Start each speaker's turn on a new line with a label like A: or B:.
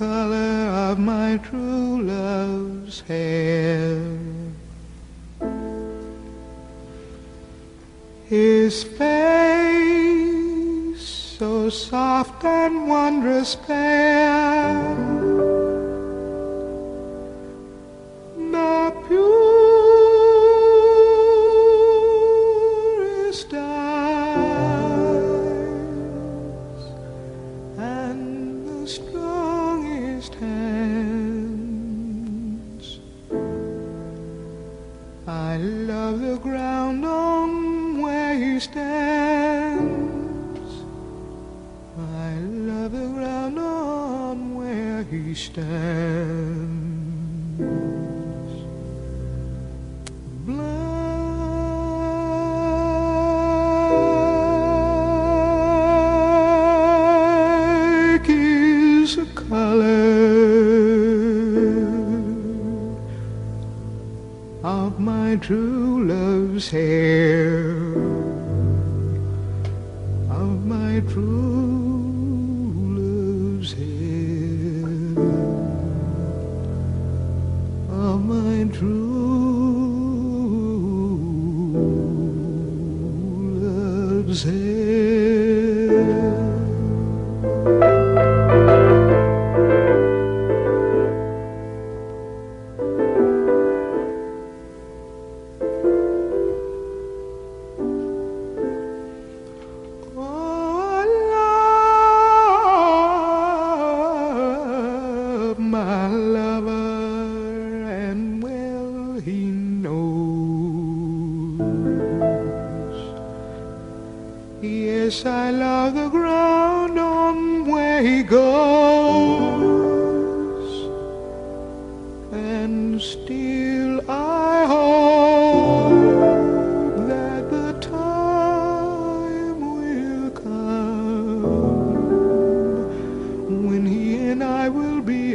A: my true love's hair. His face so soft and wondrous fair. Love the ground on where he stands. I love the ground on where he stands. My true love's hair, of my true love's hair, of my true love's hair. Yes, I love the ground on where he goes, and still I hope that the time will come when he and I will be